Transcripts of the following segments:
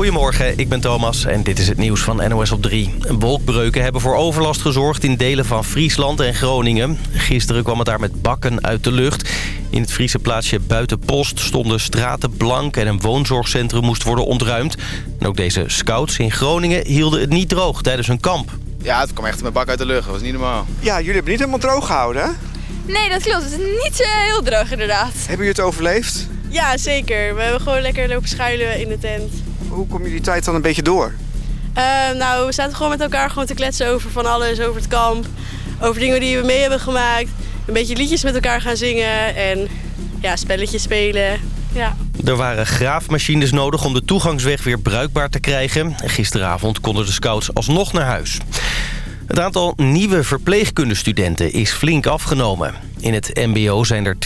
Goedemorgen, ik ben Thomas en dit is het nieuws van NOS op 3. Wolkbreuken hebben voor overlast gezorgd in delen van Friesland en Groningen. Gisteren kwam het daar met bakken uit de lucht. In het Friese plaatsje Buitenpost stonden straten blank... en een woonzorgcentrum moest worden ontruimd. En ook deze scouts in Groningen hielden het niet droog tijdens hun kamp. Ja, het kwam echt met bak uit de lucht. Dat was niet normaal. Ja, jullie hebben niet helemaal droog gehouden, hè? Nee, dat klopt. Het is niet uh, heel droog inderdaad. Hebben jullie het overleefd? Ja, zeker. We hebben gewoon lekker lopen schuilen in de tent. Hoe kom je die tijd dan een beetje door? Uh, nou, we zaten gewoon met elkaar gewoon te kletsen over van alles. Over het kamp, over dingen die we mee hebben gemaakt. Een beetje liedjes met elkaar gaan zingen en ja, spelletjes spelen. Ja. Er waren graafmachines nodig om de toegangsweg weer bruikbaar te krijgen. Gisteravond konden de scouts alsnog naar huis. Het aantal nieuwe verpleegkundestudenten is flink afgenomen. In het mbo zijn er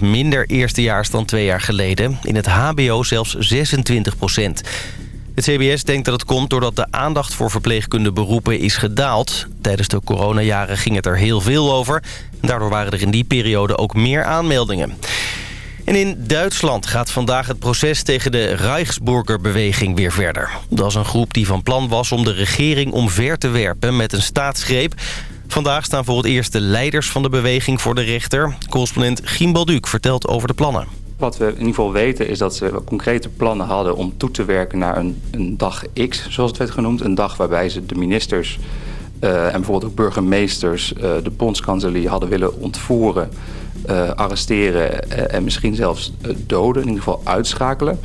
20% minder eerstejaars dan twee jaar geleden. In het hbo zelfs 26%. Het CBS denkt dat het komt doordat de aandacht voor verpleegkundeberoepen is gedaald. Tijdens de coronajaren ging het er heel veel over. Daardoor waren er in die periode ook meer aanmeldingen. En in Duitsland gaat vandaag het proces tegen de Reichsburgerbeweging weer verder. Dat is een groep die van plan was om de regering omver te werpen met een staatsgreep. Vandaag staan voor het eerst de leiders van de beweging voor de rechter. Correspondent Giem Balduc vertelt over de plannen. Wat we in ieder geval weten is dat ze concrete plannen hadden om toe te werken naar een, een dag X, zoals het werd genoemd. Een dag waarbij ze de ministers uh, en bijvoorbeeld ook burgemeesters uh, de bondskanselier hadden willen ontvoeren uh, arresteren en misschien zelfs doden, in ieder geval uitschakelen.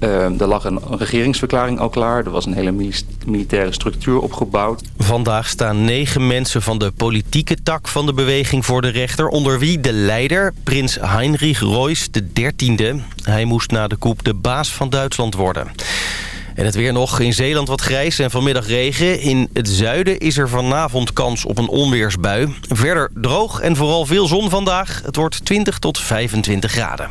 Er lag een, regeringsverklaring al klaar. Er was een hele militaire structuur opgebouwd. Vandaag staan negen mensen van de politieke tak van de beweging voor de rechter... onder wie de leider, prins Heinrich Royce dertiende. Hij moest na de koep de baas van Duitsland worden. En het weer nog. In Zeeland wat grijs en vanmiddag regen. In het zuiden is er vanavond kans op een onweersbui. Verder droog en vooral veel zon vandaag. Het wordt 20 tot 25 graden.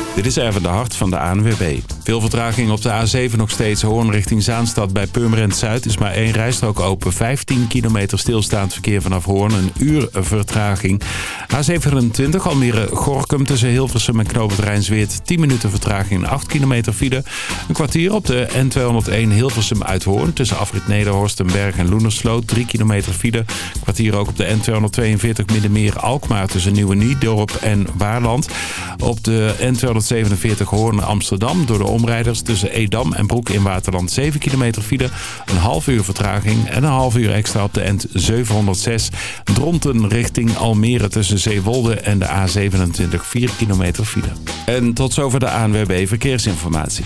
Dit is even de hart van de ANWB. Veel vertraging op de A7 nog steeds. Hoorn richting Zaanstad bij Purmerend Zuid is maar één rijstrook open. 15 kilometer stilstaand verkeer vanaf Hoorn. Een uur vertraging. A27 Almere Gorkum tussen Hilversum en Knoop Rijnsweert. 10 minuten vertraging 8 kilometer file. Een kwartier op de N201 Hilversum uit Hoorn. Tussen Afrit Nederhorst, Berg en Loenersloot. 3 kilometer. Een kwartier ook op de N242 Middenmeer Alkmaar tussen Nieuwe Niedorp en Waarland. Op de N200 147 Hoorn Amsterdam door de omrijders tussen Edam en Broek in Waterland 7 kilometer file. Een half uur vertraging en een half uur extra op de N 706 Dronten richting Almere tussen Zeewolde en de A27 4 kilometer file. En tot zover de ANWB Verkeersinformatie.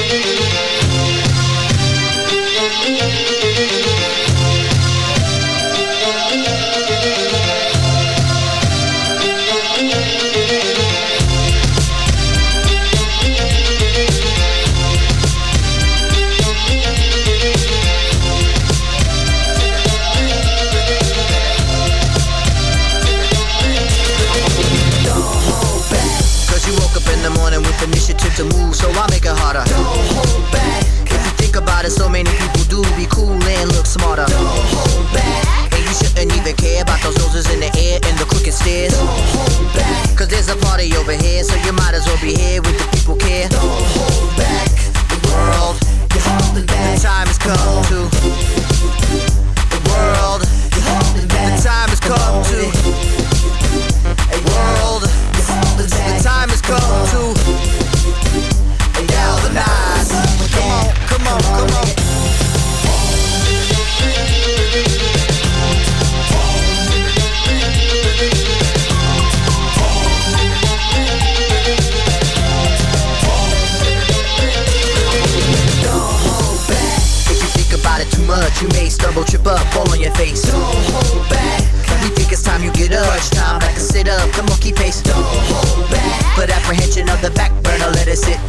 Smarter. Don't hold back. And you shouldn't even care about those noses in the air and the crooked stairs. Don't hold back. Cause there's a party over here, so you might as well be here with the people care.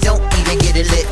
Don't even get it lit.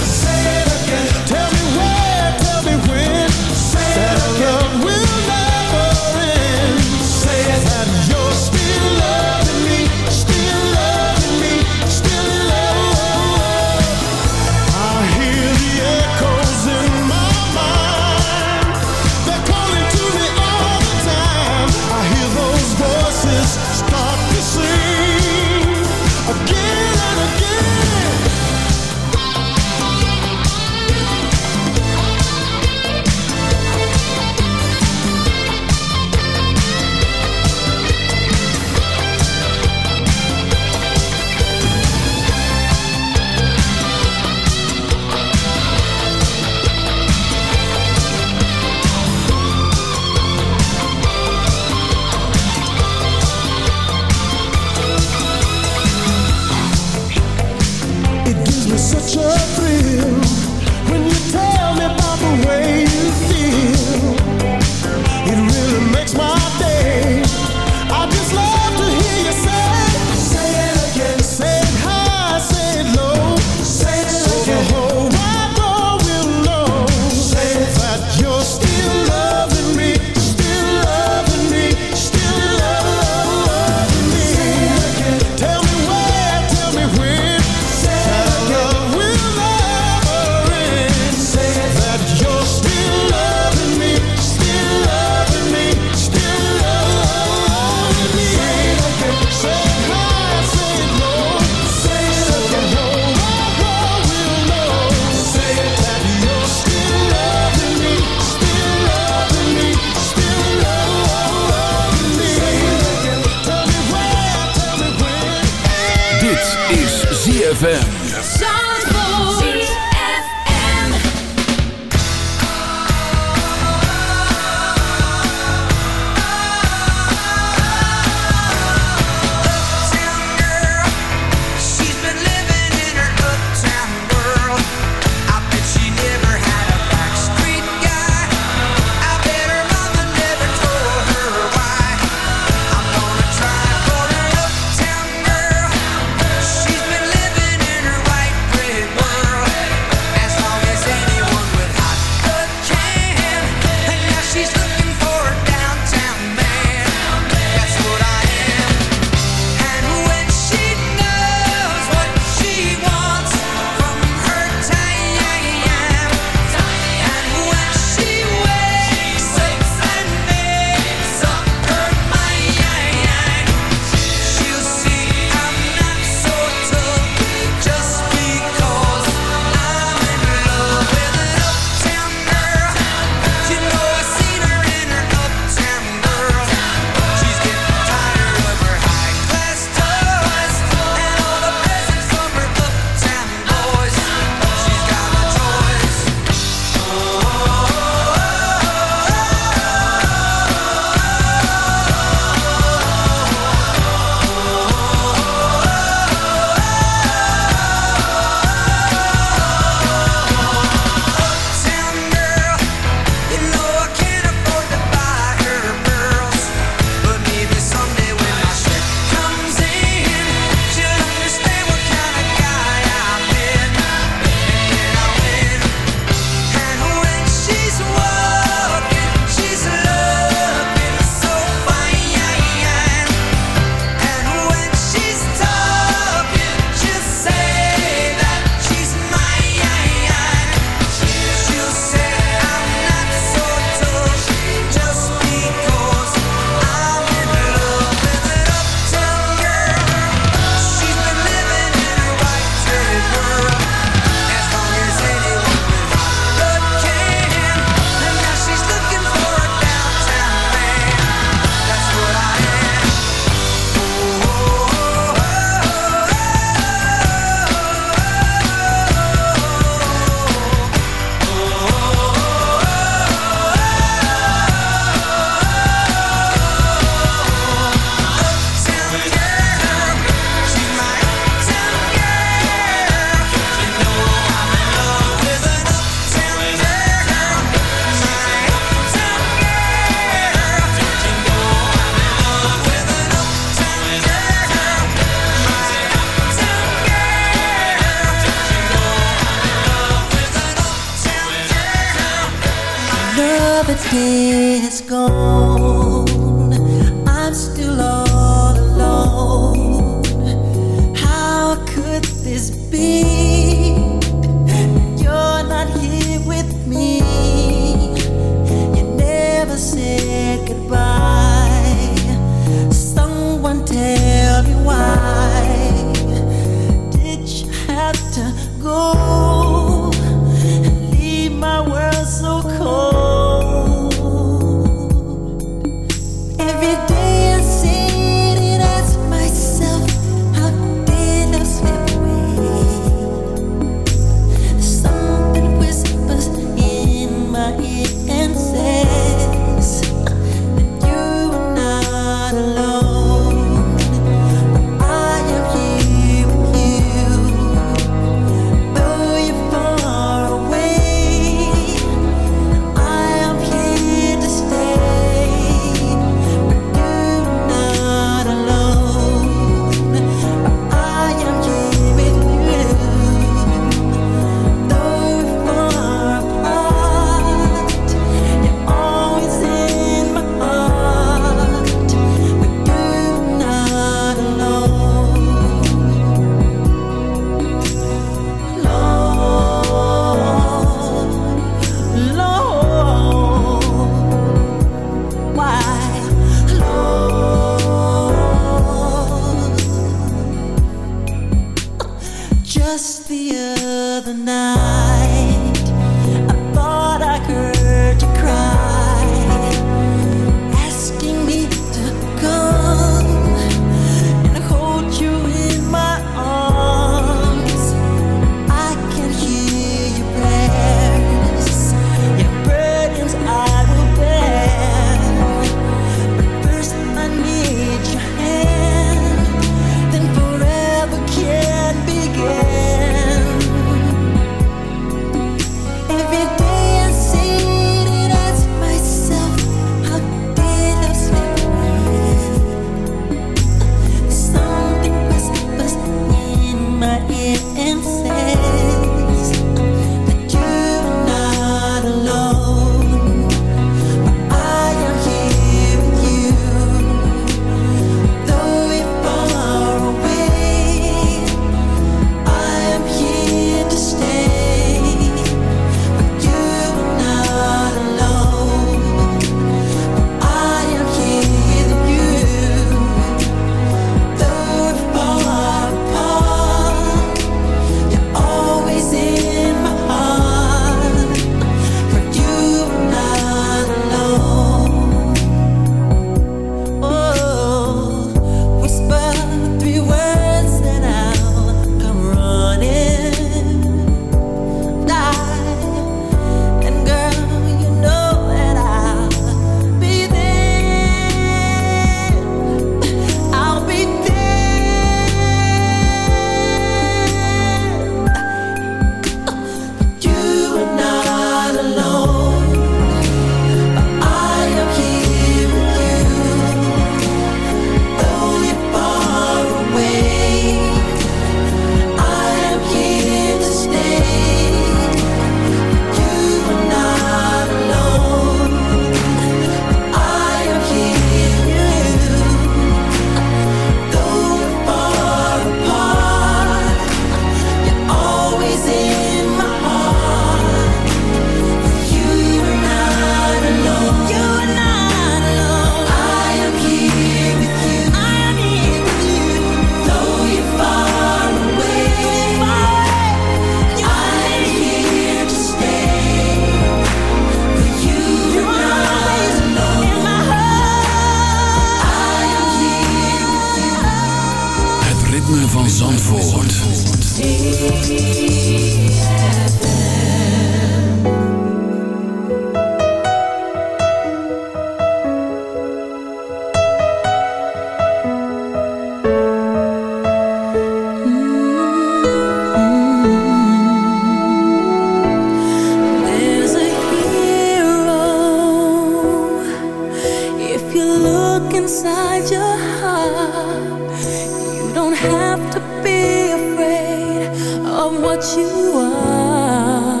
have to be afraid of what you are.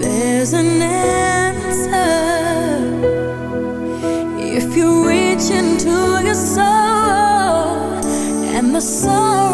There's an answer if you reach into your soul and the soul.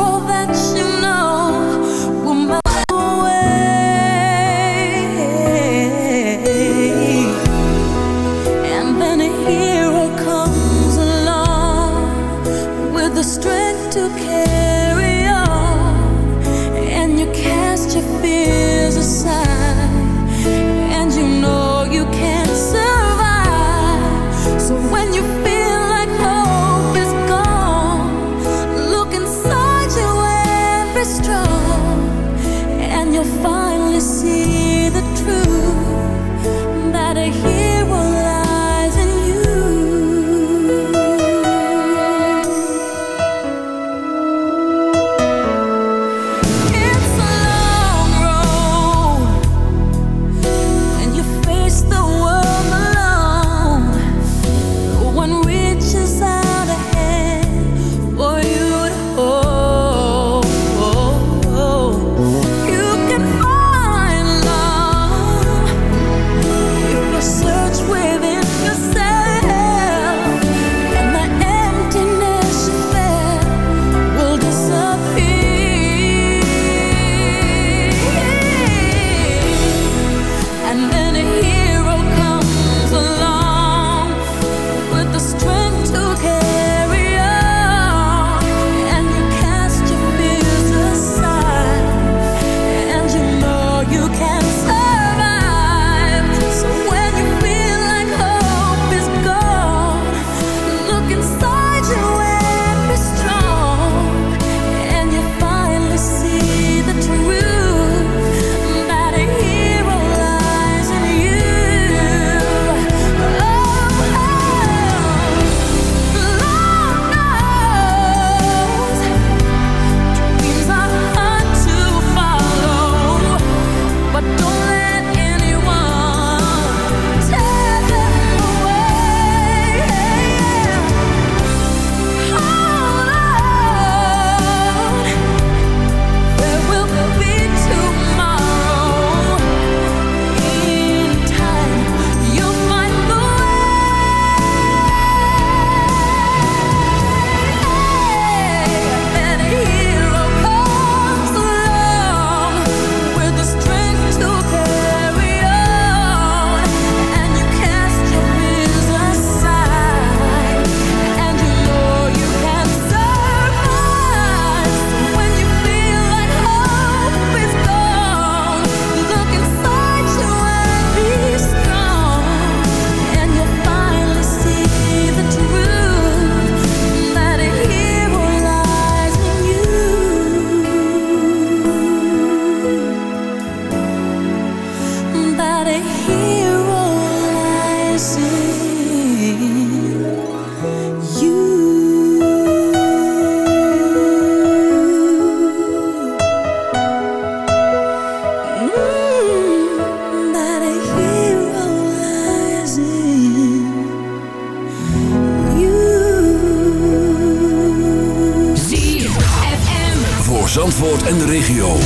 Zandvoort en de regio.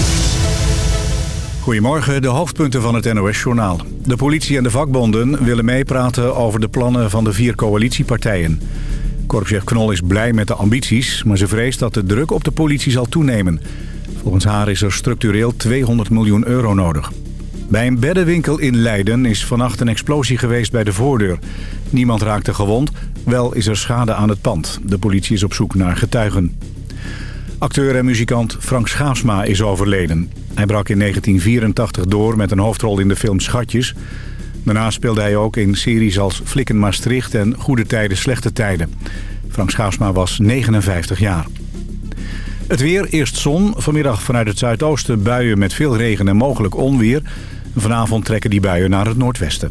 Goedemorgen, de hoofdpunten van het NOS-journaal. De politie en de vakbonden willen meepraten over de plannen van de vier coalitiepartijen. Korpschef Knol is blij met de ambities, maar ze vreest dat de druk op de politie zal toenemen. Volgens haar is er structureel 200 miljoen euro nodig. Bij een beddenwinkel in Leiden is vannacht een explosie geweest bij de voordeur. Niemand raakte gewond, wel is er schade aan het pand. De politie is op zoek naar getuigen. Acteur en muzikant Frank Schaasma is overleden. Hij brak in 1984 door met een hoofdrol in de film Schatjes. Daarna speelde hij ook in series als Flikken Maastricht en Goede Tijden Slechte Tijden. Frank Schaasma was 59 jaar. Het weer, eerst zon. Vanmiddag vanuit het zuidoosten buien met veel regen en mogelijk onweer. Vanavond trekken die buien naar het noordwesten.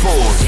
Four.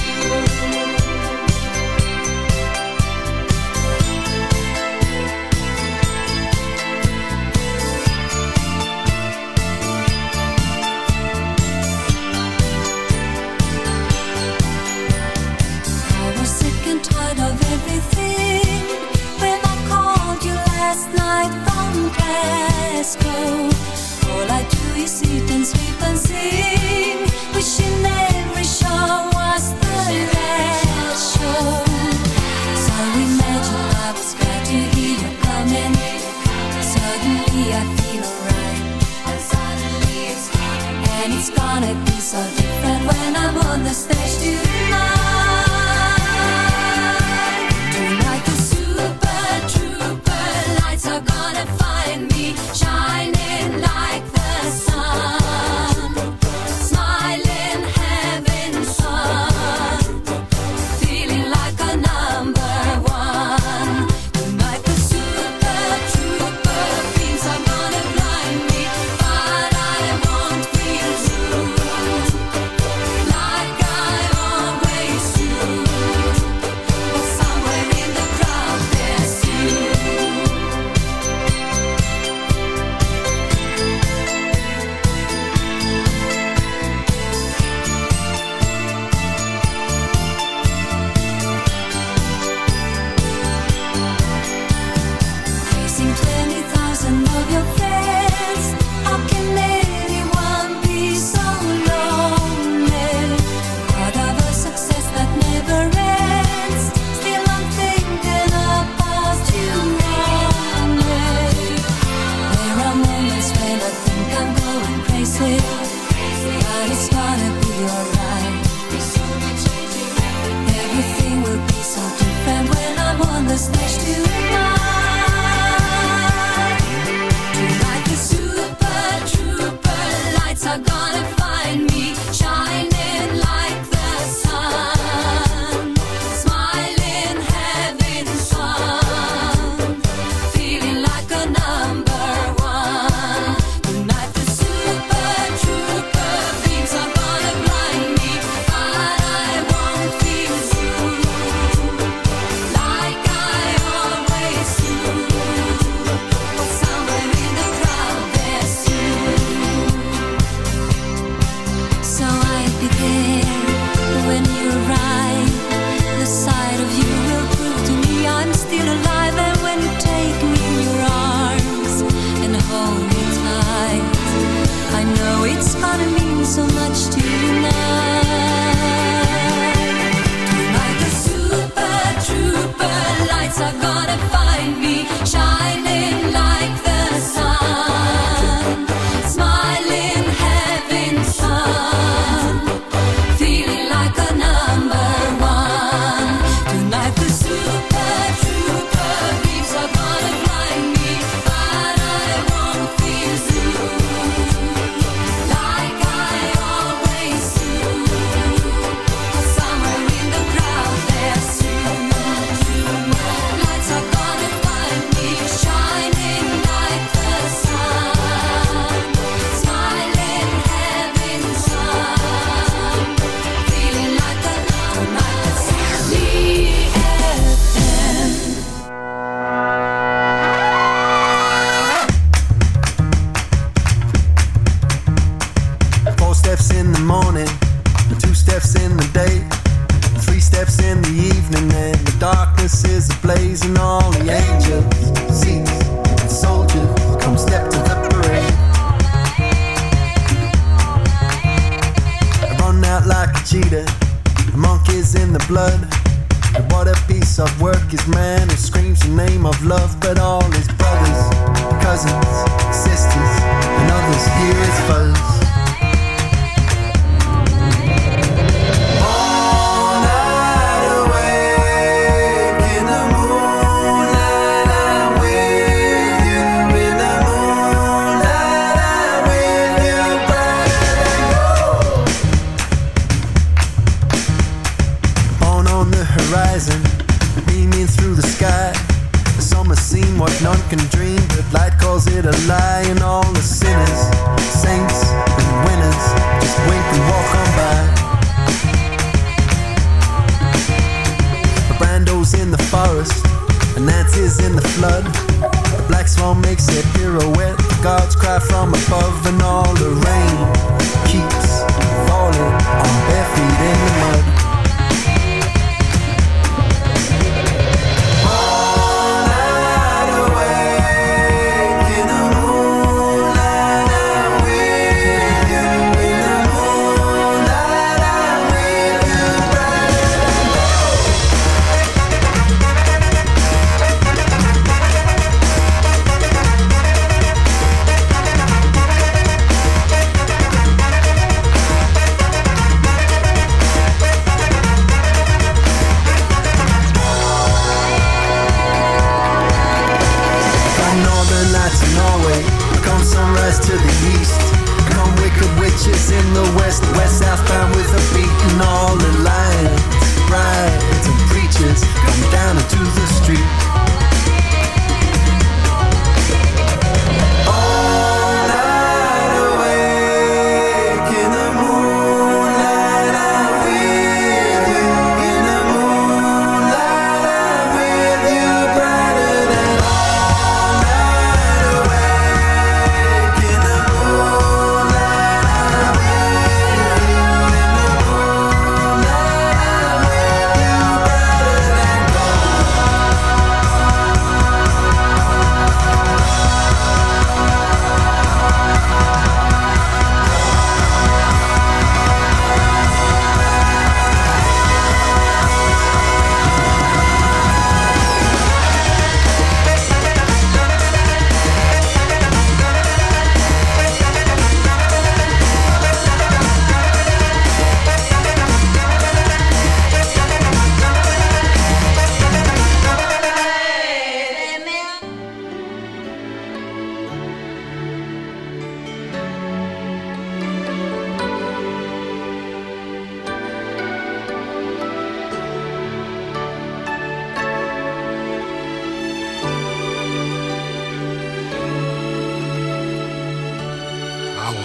let's go. All I do is sit and sleep and sing Wishing every show was the last show. So imagine I was glad to hear you coming Suddenly I feel alright And suddenly it's And it's gonna be so different when I'm on the stage today.